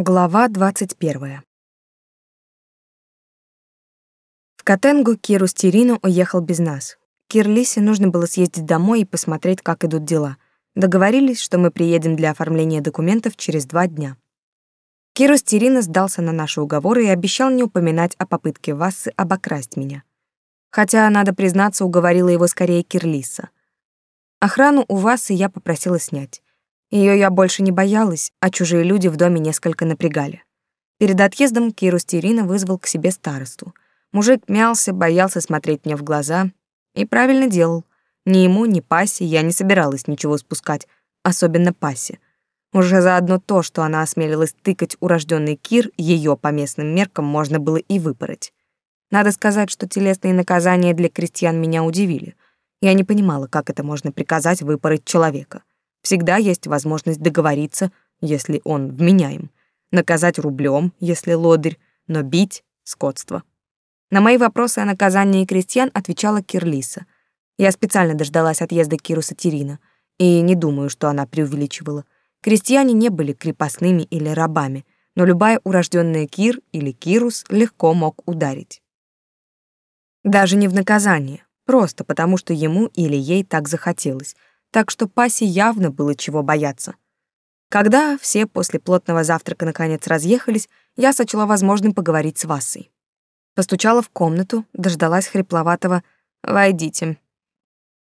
Глава 21. В Катенгу Киру с Терину уехал без нас. Кирлисе нужно было съездить домой и посмотреть, как идут дела. Договорились, что мы приедем для оформления документов через два дня. Киру с Терина сдался на наши уговоры и обещал не упоминать о попытке Вассы обокрасть меня. Хотя, надо признаться, уговорила его скорее Кирлиса. Охрану у Вассы я попросила снять. Ее я больше не боялась, а чужие люди в доме несколько напрягали. Перед отъездом Киру Стерина вызвал к себе старосту. Мужик мялся, боялся смотреть мне в глаза. И правильно делал. Ни ему, ни Пасе я не собиралась ничего спускать, особенно Пасе. Уже заодно то, что она осмелилась тыкать урожденный Кир, ее по местным меркам можно было и выпороть. Надо сказать, что телесные наказания для крестьян меня удивили. Я не понимала, как это можно приказать выпороть человека. Всегда есть возможность договориться, если он вменяем, наказать рублем, если лодырь, но бить — скотство. На мои вопросы о наказании крестьян отвечала Кирлиса. Я специально дождалась отъезда Киру Сатирина, и не думаю, что она преувеличивала. Крестьяне не были крепостными или рабами, но любая урожденная Кир или Кирус легко мог ударить. Даже не в наказание, просто потому что ему или ей так захотелось — так что Пасе явно было чего бояться. Когда все после плотного завтрака наконец разъехались, я сочла возможным поговорить с Васой. Постучала в комнату, дождалась хрипловатого «Войдите».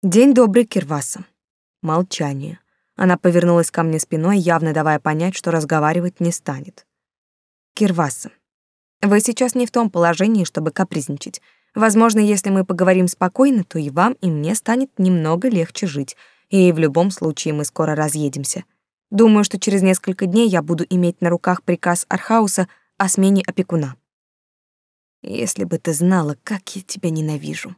«День добрый, Кирваса». Молчание. Она повернулась ко мне спиной, явно давая понять, что разговаривать не станет. «Кир Васа, вы сейчас не в том положении, чтобы капризничать. Возможно, если мы поговорим спокойно, то и вам, и мне станет немного легче жить и в любом случае мы скоро разъедемся. Думаю, что через несколько дней я буду иметь на руках приказ Архауса о смене опекуна. Если бы ты знала, как я тебя ненавижу.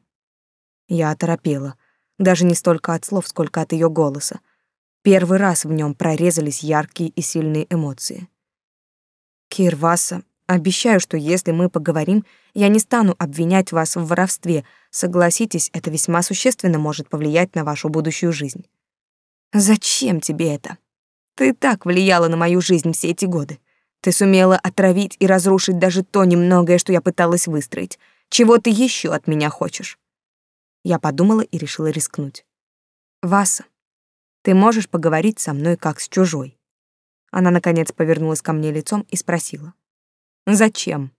Я оторопела, даже не столько от слов, сколько от ее голоса. Первый раз в нем прорезались яркие и сильные эмоции. Кирваса, обещаю, что если мы поговорим, я не стану обвинять вас в воровстве, Согласитесь, это весьма существенно может повлиять на вашу будущую жизнь. Зачем тебе это? Ты так влияла на мою жизнь все эти годы. Ты сумела отравить и разрушить даже то немногое, что я пыталась выстроить. Чего ты еще от меня хочешь? Я подумала и решила рискнуть. Васа, ты можешь поговорить со мной как с чужой. Она наконец повернулась ко мне лицом и спросила: "Зачем?"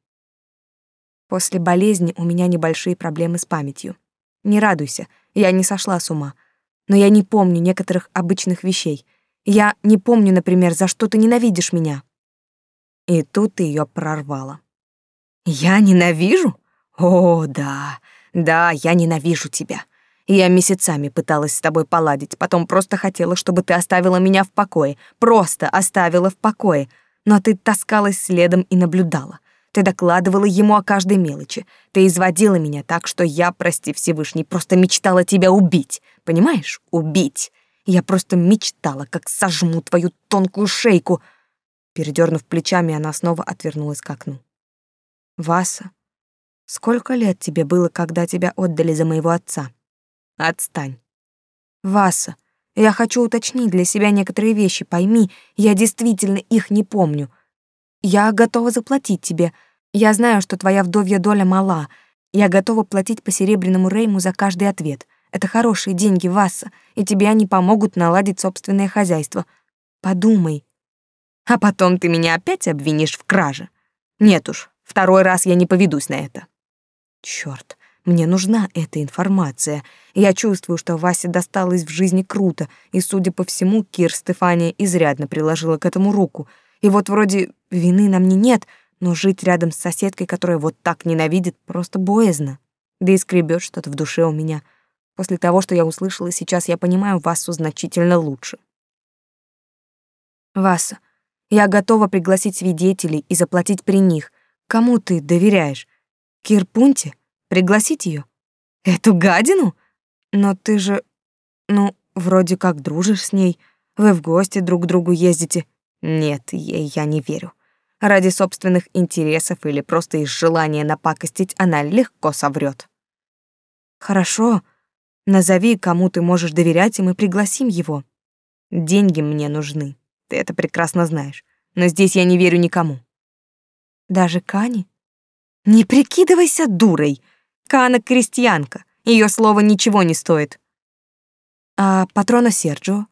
После болезни у меня небольшие проблемы с памятью. Не радуйся, я не сошла с ума. Но я не помню некоторых обычных вещей. Я не помню, например, за что ты ненавидишь меня. И тут ты ее прорвала. Я ненавижу? О, да. Да, я ненавижу тебя. Я месяцами пыталась с тобой поладить, потом просто хотела, чтобы ты оставила меня в покое. Просто оставила в покое. Но ты таскалась следом и наблюдала. Ты докладывала ему о каждой мелочи. Ты изводила меня так, что я, прости Всевышний, просто мечтала тебя убить. Понимаешь? Убить. Я просто мечтала, как сожму твою тонкую шейку. Передернув плечами, она снова отвернулась к окну. Васа, сколько лет тебе было, когда тебя отдали за моего отца? Отстань. Васа, я хочу уточнить для себя некоторые вещи. Пойми, я действительно их не помню. Я готова заплатить тебе. Я знаю, что твоя вдовья доля мала. Я готова платить по серебряному рейму за каждый ответ. Это хорошие деньги, Васса, и тебе они помогут наладить собственное хозяйство. Подумай. А потом ты меня опять обвинишь в краже. Нет уж, второй раз я не поведусь на это. Чёрт, мне нужна эта информация. Я чувствую, что Васе досталось в жизни круто, и, судя по всему, Кир Стефания изрядно приложила к этому руку — и вот вроде вины на мне нет, но жить рядом с соседкой, которая вот так ненавидит, просто боязно. Да и скребет что-то в душе у меня. После того, что я услышала, сейчас я понимаю Васу значительно лучше. Васа, я готова пригласить свидетелей и заплатить при них. Кому ты доверяешь? Кирпунте? Пригласить ее? Эту гадину? Но ты же, ну, вроде как дружишь с ней. Вы в гости друг к другу ездите. Нет, ей я не верю. Ради собственных интересов или просто из желания напакостить она легко соврет. Хорошо, назови, кому ты можешь доверять, и мы пригласим его. Деньги мне нужны, ты это прекрасно знаешь. но здесь я не верю никому. Даже Кане? Не прикидывайся дурой. Кана крестьянка. Ее слово ничего не стоит. А патрона Серджио?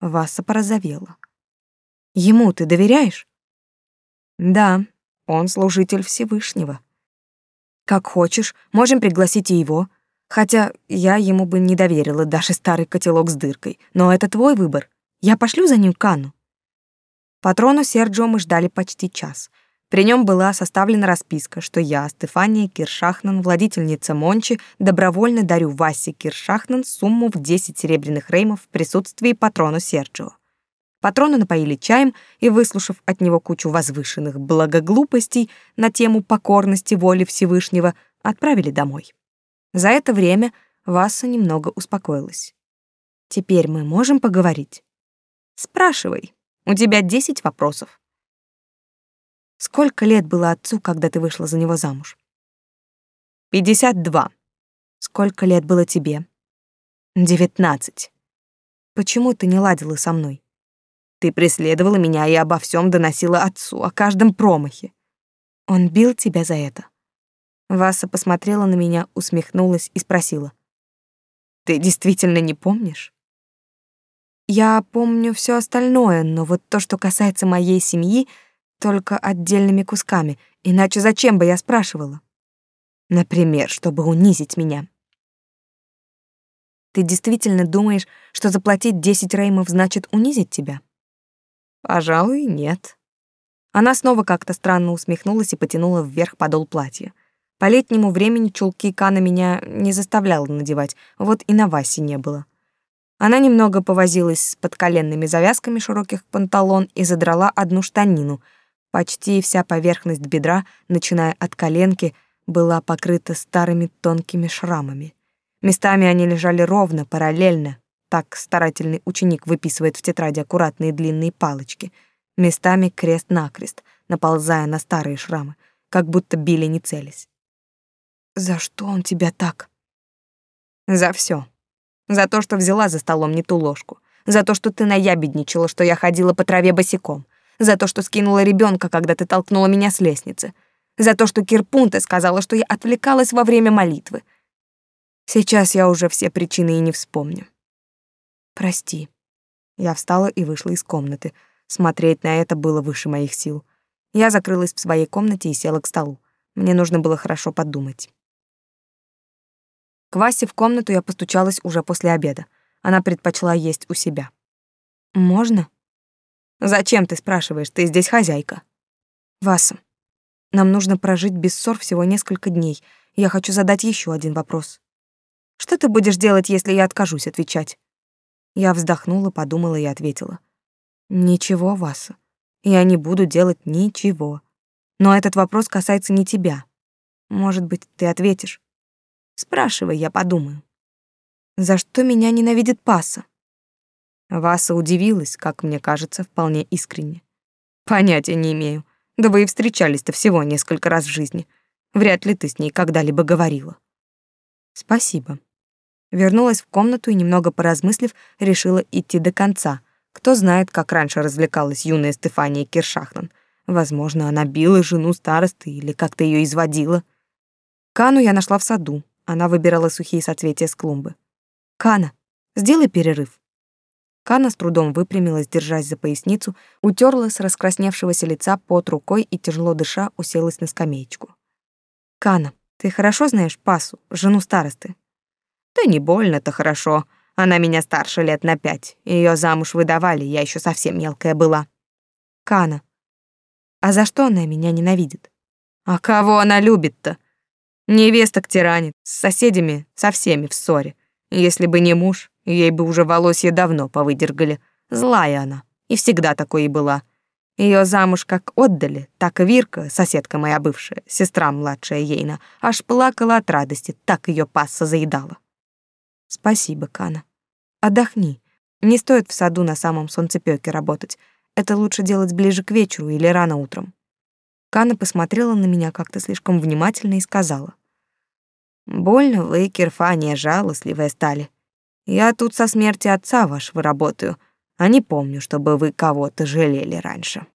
Васа порозовела. Ему ты доверяешь? Да, он служитель Всевышнего. Как хочешь, можем пригласить и его. Хотя я ему бы не доверила даже старый котелок с дыркой. Но это твой выбор. Я пошлю за ним Канну. Патрону Серджио мы ждали почти час. При нем была составлена расписка, что я, Стефания Киршахнан, владительница Мончи, добровольно дарю Васе Киршахнан сумму в 10 серебряных реймов в присутствии патрону Серджио. Патрона напоили чаем и, выслушав от него кучу возвышенных благоглупостей на тему покорности воли Всевышнего, отправили домой. За это время Васа немного успокоилась. «Теперь мы можем поговорить?» «Спрашивай. У тебя десять вопросов». «Сколько лет было отцу, когда ты вышла за него замуж?» «Пятьдесят два». «Сколько лет было тебе?» «Девятнадцать». «Почему ты не ладила со мной?» Ты преследовала меня и обо всем доносила отцу, о каждом промахе. Он бил тебя за это. Васа посмотрела на меня, усмехнулась и спросила: "Ты действительно не помнишь?" Я помню все остальное, но вот то, что касается моей семьи, только отдельными кусками. Иначе зачем бы я спрашивала? Например, чтобы унизить меня. Ты действительно думаешь, что заплатить 10 реймов значит унизить тебя? Пожалуй, нет. Она снова как-то странно усмехнулась и потянула вверх подол платья. По летнему времени чулки Кана меня не заставляла надевать, вот и на Васе не было. Она немного повозилась с подколенными завязками широких панталон и задрала одну штанину. Почти вся поверхность бедра, начиная от коленки, была покрыта старыми тонкими шрамами. Местами они лежали ровно, параллельно, так старательный ученик выписывает в тетради аккуратные длинные палочки, местами крест-накрест, наползая на старые шрамы, как будто били не целясь. «За что он тебя так?» «За все. За то, что взяла за столом не ту ложку. За то, что ты наябедничала, что я ходила по траве босиком. За то, что скинула ребенка, когда ты толкнула меня с лестницы. За то, что Кирпунте сказала, что я отвлекалась во время молитвы. Сейчас я уже все причины и не вспомню. Прости. Я встала и вышла из комнаты. Смотреть на это было выше моих сил. Я закрылась в своей комнате и села к столу. Мне нужно было хорошо подумать. К Васе в комнату я постучалась уже после обеда. Она предпочла есть у себя. «Можно?» «Зачем ты спрашиваешь? Ты здесь хозяйка». «Васа, нам нужно прожить без ссор всего несколько дней. Я хочу задать еще один вопрос. Что ты будешь делать, если я откажусь отвечать?» Я вздохнула, подумала и ответила. «Ничего, Васа. Я не буду делать ничего. Но этот вопрос касается не тебя. Может быть, ты ответишь? Спрашивай, я подумаю. За что меня ненавидит Паса?» Васа удивилась, как мне кажется, вполне искренне. «Понятия не имею. Да вы и встречались-то всего несколько раз в жизни. Вряд ли ты с ней когда-либо говорила». «Спасибо», Вернулась в комнату и, немного поразмыслив, решила идти до конца. Кто знает, как раньше развлекалась юная Стефания Киршахнан. Возможно, она била жену старосты или как-то ее изводила. Кану я нашла в саду. Она выбирала сухие соцветия с клумбы. «Кана, сделай перерыв». Кана с трудом выпрямилась, держась за поясницу, утерла с раскрасневшегося лица под рукой и, тяжело дыша, уселась на скамеечку. «Кана, ты хорошо знаешь Пасу, жену старосты?» Да не больно-то хорошо. Она меня старше лет на пять. Ее замуж выдавали, я еще совсем мелкая была. Кана. А за что она меня ненавидит? А кого она любит-то? Невесток тиранит, с соседями, со всеми в ссоре. Если бы не муж, ей бы уже волосья давно повыдергали. Злая она, и всегда такой и была. Ее замуж как отдали, так и Вирка, соседка моя бывшая, сестра младшая Ейна, аж плакала от радости, так ее пасса заедала. Спасибо, Кана. Отдохни. Не стоит в саду на самом солнцепёке работать. Это лучше делать ближе к вечеру или рано утром. Кана посмотрела на меня как-то слишком внимательно и сказала. «Больно вы, Кирфания, жалостливая стали. Я тут со смерти отца вашего работаю, а не помню, чтобы вы кого-то жалели раньше».